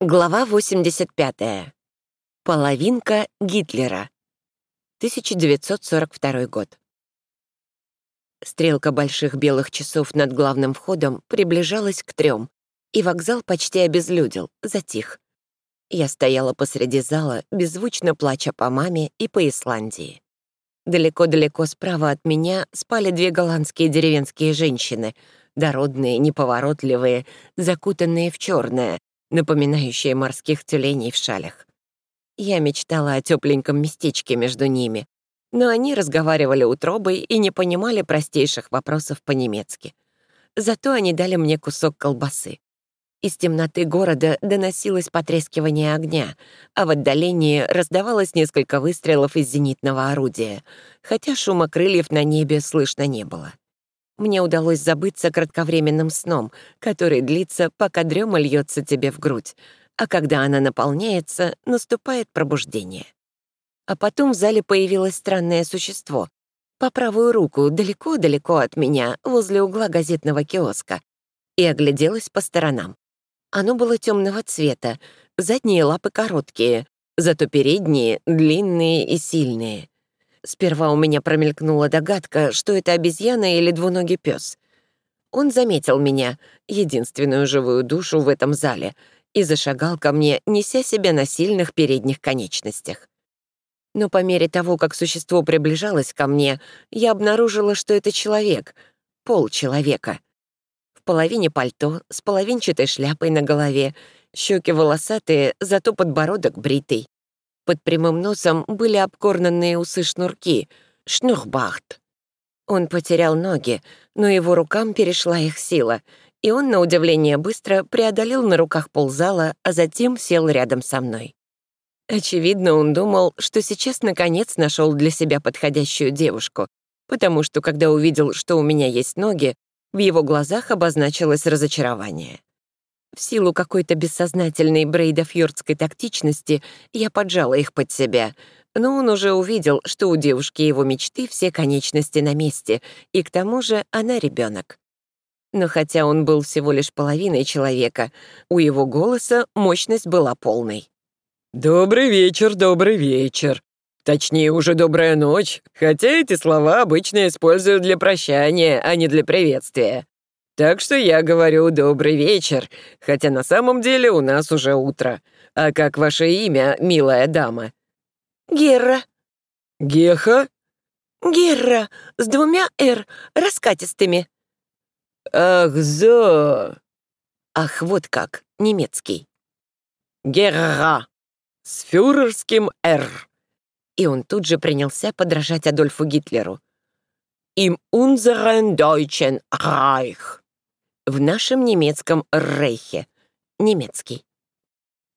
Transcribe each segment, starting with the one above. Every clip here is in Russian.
Глава 85. Половинка Гитлера. 1942 год. Стрелка больших белых часов над главным входом приближалась к трем, и вокзал почти обезлюдил, затих. Я стояла посреди зала, беззвучно плача по маме и по Исландии. Далеко-далеко справа от меня спали две голландские деревенские женщины, дородные, неповоротливые, закутанные в черное, напоминающие морских тюленей в шалях. Я мечтала о тепленьком местечке между ними, но они разговаривали утробой и не понимали простейших вопросов по-немецки. Зато они дали мне кусок колбасы. Из темноты города доносилось потрескивание огня, а в отдалении раздавалось несколько выстрелов из зенитного орудия, хотя шума крыльев на небе слышно не было мне удалось забыться кратковременным сном, который длится, пока дрема льется тебе в грудь, а когда она наполняется, наступает пробуждение. А потом в зале появилось странное существо. По правую руку, далеко-далеко от меня, возле угла газетного киоска, и огляделась по сторонам. Оно было темного цвета, задние лапы короткие, зато передние — длинные и сильные — Сперва у меня промелькнула догадка, что это обезьяна или двуногий пес. Он заметил меня, единственную живую душу в этом зале, и зашагал ко мне, неся себя на сильных передних конечностях. Но по мере того, как существо приближалось ко мне, я обнаружила, что это человек, пол человека. В половине пальто, с половинчатой шляпой на голове, щеки волосатые, зато подбородок бритый. Под прямым носом были обкорнанные усы-шнурки, шнурбахт. Он потерял ноги, но его рукам перешла их сила, и он, на удивление, быстро преодолел на руках ползала, а затем сел рядом со мной. Очевидно, он думал, что сейчас наконец нашел для себя подходящую девушку, потому что, когда увидел, что у меня есть ноги, в его глазах обозначилось разочарование. В силу какой-то бессознательной брейдафьордской тактичности я поджала их под себя, но он уже увидел, что у девушки его мечты все конечности на месте, и к тому же она ребенок. Но хотя он был всего лишь половиной человека, у его голоса мощность была полной. «Добрый вечер, добрый вечер. Точнее, уже добрая ночь, хотя эти слова обычно используют для прощания, а не для приветствия. Так что я говорю «добрый вечер», хотя на самом деле у нас уже утро. А как ваше имя, милая дама?» «Герра». «Геха?» «Герра, с двумя «р», раскатистыми». «Ах, зо!» «Ах, вот как, немецкий». «Герра, с фюрерским «р». И он тут же принялся подражать Адольфу Гитлеру. «Им unseren deutschen Reich» в нашем немецком рейхе. Немецкий.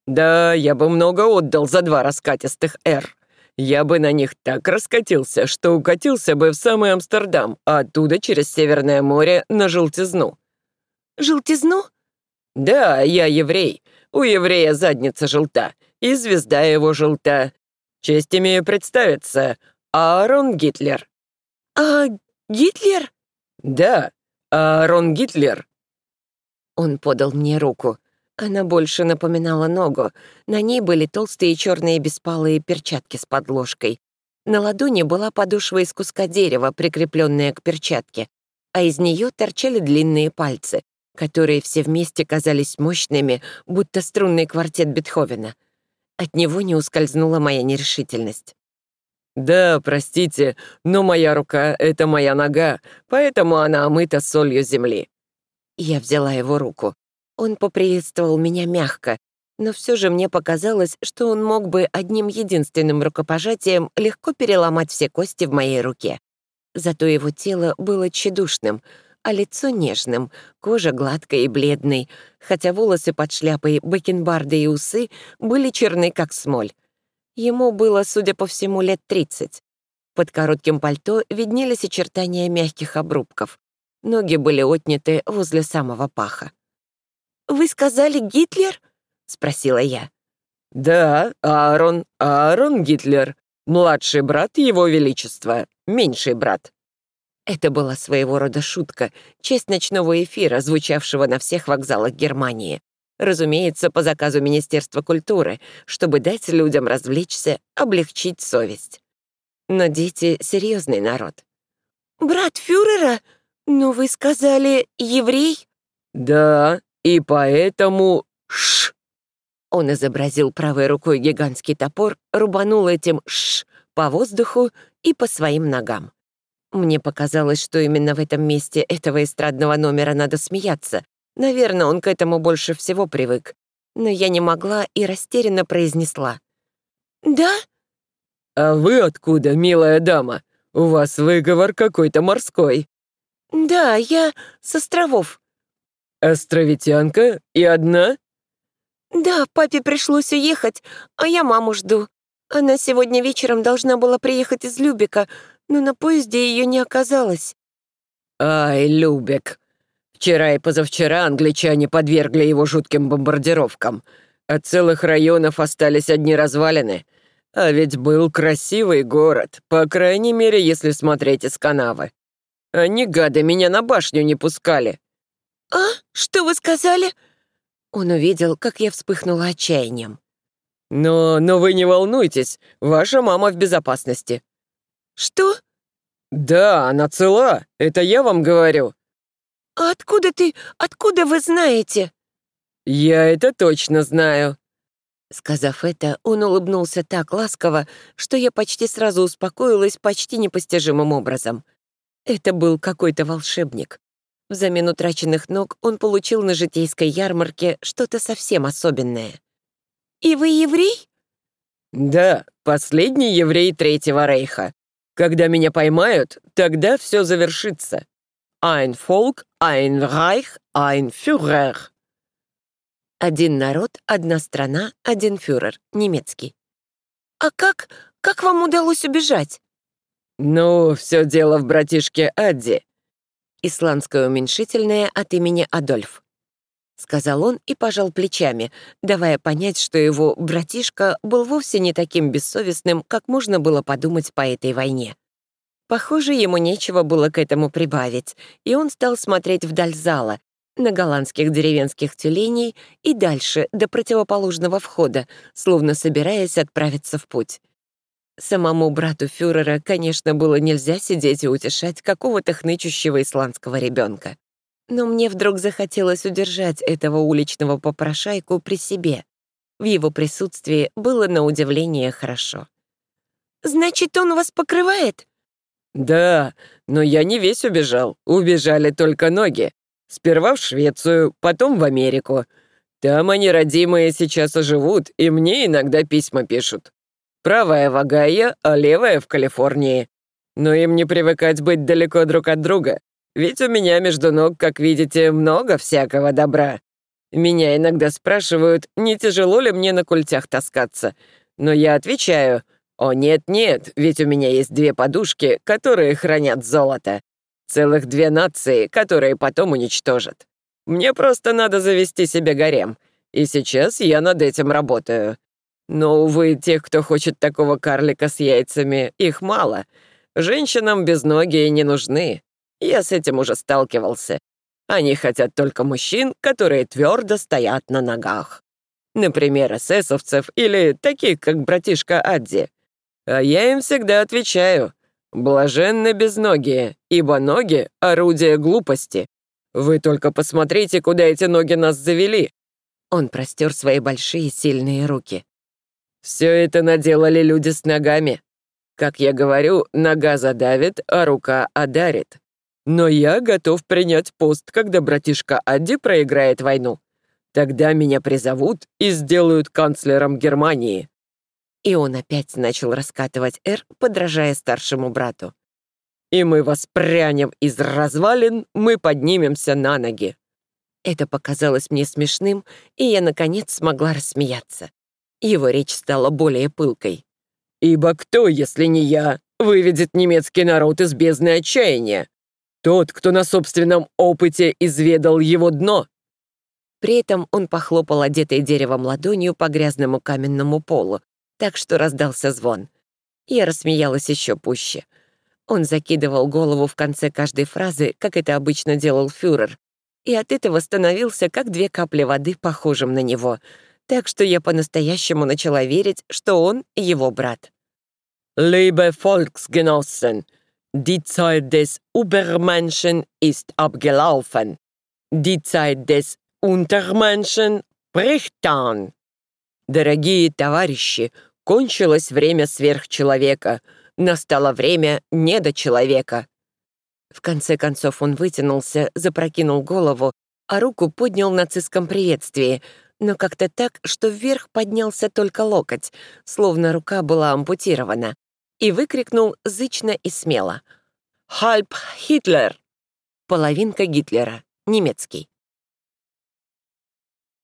Да, я бы много отдал за два раскатистых «Р». Я бы на них так раскатился, что укатился бы в самый Амстердам, а оттуда через Северное море на желтизну. Желтизну? Да, я еврей. У еврея задница желта, и звезда его желта. Честь имею представиться. Аарон Гитлер. А Гитлер? Да, Аарон Гитлер он подал мне руку. Она больше напоминала ногу. На ней были толстые черные беспалые перчатки с подложкой. На ладони была подошва из куска дерева, прикрепленная к перчатке, а из нее торчали длинные пальцы, которые все вместе казались мощными, будто струнный квартет Бетховена. От него не ускользнула моя нерешительность. «Да, простите, но моя рука — это моя нога, поэтому она омыта солью земли. Я взяла его руку. Он поприветствовал меня мягко, но все же мне показалось, что он мог бы одним единственным рукопожатием легко переломать все кости в моей руке. Зато его тело было тщедушным, а лицо нежным, кожа гладкой и бледной, хотя волосы под шляпой, бакенбарды и усы были черны, как смоль. Ему было, судя по всему, лет тридцать. Под коротким пальто виднелись очертания мягких обрубков. Ноги были отняты возле самого паха. «Вы сказали Гитлер?» — спросила я. «Да, Аарон, Аарон Гитлер, младший брат Его Величества, меньший брат». Это была своего рода шутка, честь ночного эфира, звучавшего на всех вокзалах Германии. Разумеется, по заказу Министерства культуры, чтобы дать людям развлечься, облегчить совесть. Но дети — серьезный народ. «Брат фюрера? Но вы сказали, еврей?» «Да, и поэтому... Ш!» Он изобразил правой рукой гигантский топор, рубанул этим «ш» по воздуху и по своим ногам. Мне показалось, что именно в этом месте этого эстрадного номера надо смеяться. Наверное, он к этому больше всего привык. Но я не могла и растерянно произнесла. «Да?» «А вы откуда, милая дама? У вас выговор какой-то морской». «Да, я с островов». «Островитянка? И одна?» «Да, папе пришлось уехать, а я маму жду. Она сегодня вечером должна была приехать из Любека, но на поезде ее не оказалось». «Ай, Любек. Вчера и позавчера англичане подвергли его жутким бомбардировкам. От целых районов остались одни развалины. А ведь был красивый город, по крайней мере, если смотреть из канавы. Они, гады, меня на башню не пускали». «А? Что вы сказали?» Он увидел, как я вспыхнула отчаянием. «Но, но вы не волнуйтесь, ваша мама в безопасности». «Что?» «Да, она цела, это я вам говорю». «А откуда ты, откуда вы знаете?» «Я это точно знаю». Сказав это, он улыбнулся так ласково, что я почти сразу успокоилась почти непостижимым образом. Это был какой-то волшебник. Взамен утраченных ног он получил на житейской ярмарке что-то совсем особенное. «И вы еврей?» «Да, последний еврей Третьего Рейха. Когда меня поймают, тогда все завершится. Ein Volk, ein Reich, ein Führer». Один народ, одна страна, один фюрер, немецкий. «А как, как вам удалось убежать?» «Ну, все дело в братишке Адди исландское уменьшительное от имени Адольф. Сказал он и пожал плечами, давая понять, что его братишка был вовсе не таким бессовестным, как можно было подумать по этой войне. Похоже, ему нечего было к этому прибавить, и он стал смотреть вдаль зала, на голландских деревенских тюленей и дальше, до противоположного входа, словно собираясь отправиться в путь. Самому брату фюрера, конечно, было нельзя сидеть и утешать какого-то хнычущего исландского ребенка. Но мне вдруг захотелось удержать этого уличного попрошайку при себе. В его присутствии было на удивление хорошо. «Значит, он вас покрывает?» «Да, но я не весь убежал. Убежали только ноги. Сперва в Швецию, потом в Америку. Там они, родимые, сейчас оживут, и мне иногда письма пишут. Правая в Огайо, а левая в Калифорнии. Но им не привыкать быть далеко друг от друга. Ведь у меня между ног, как видите, много всякого добра. Меня иногда спрашивают, не тяжело ли мне на культях таскаться. Но я отвечаю, о нет-нет, ведь у меня есть две подушки, которые хранят золото. Целых две нации, которые потом уничтожат. Мне просто надо завести себе гарем. И сейчас я над этим работаю. Но, увы, тех, кто хочет такого карлика с яйцами, их мало. Женщинам без ноги не нужны. Я с этим уже сталкивался. Они хотят только мужчин, которые твердо стоят на ногах. Например, эсэсовцев или таких, как братишка Адди. А я им всегда отвечаю. Блаженны безногие, ибо ноги — орудие глупости. Вы только посмотрите, куда эти ноги нас завели. Он простер свои большие сильные руки. Все это наделали люди с ногами. Как я говорю, нога задавит, а рука одарит. Но я готов принять пост, когда братишка Адди проиграет войну. Тогда меня призовут и сделают канцлером Германии». И он опять начал раскатывать «Р», подражая старшему брату. «И мы воспрянем из развалин, мы поднимемся на ноги». Это показалось мне смешным, и я, наконец, смогла рассмеяться. Его речь стала более пылкой. «Ибо кто, если не я, выведет немецкий народ из бездны отчаяния? Тот, кто на собственном опыте изведал его дно». При этом он похлопал одетой деревом ладонью по грязному каменному полу, так что раздался звон. Я рассмеялась еще пуще. Он закидывал голову в конце каждой фразы, как это обычно делал фюрер, и от этого становился как две капли воды похожим на него, так что я по-настоящему начала верить, что он его брат. «Liebe Volksgenossen, die Zeit des Übermenschen ist abgelaufen. Die Zeit des Untermenschen bricht an». Дорогие товарищи, кончилось время сверхчеловека, настало время недочеловека. В конце концов он вытянулся, запрокинул голову, а руку поднял в нацистском приветствии, но как-то так, что вверх поднялся только локоть, словно рука была ампутирована, и выкрикнул зычно и смело. «Хальп Хитлер!» Половинка Гитлера, немецкий.